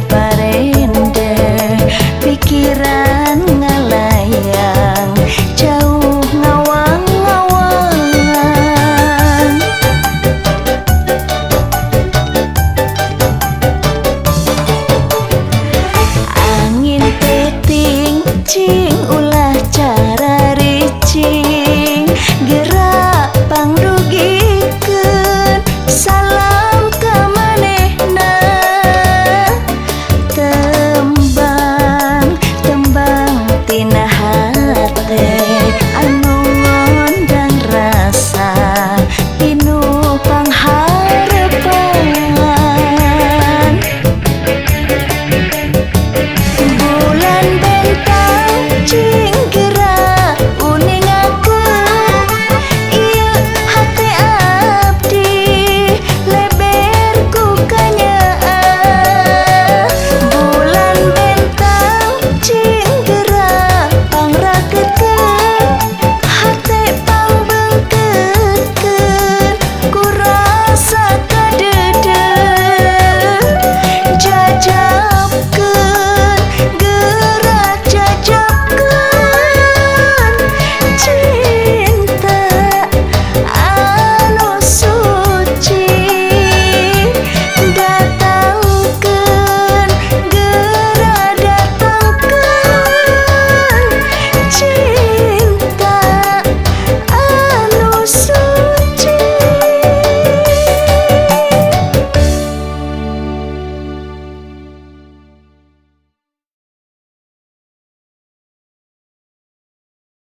परिपर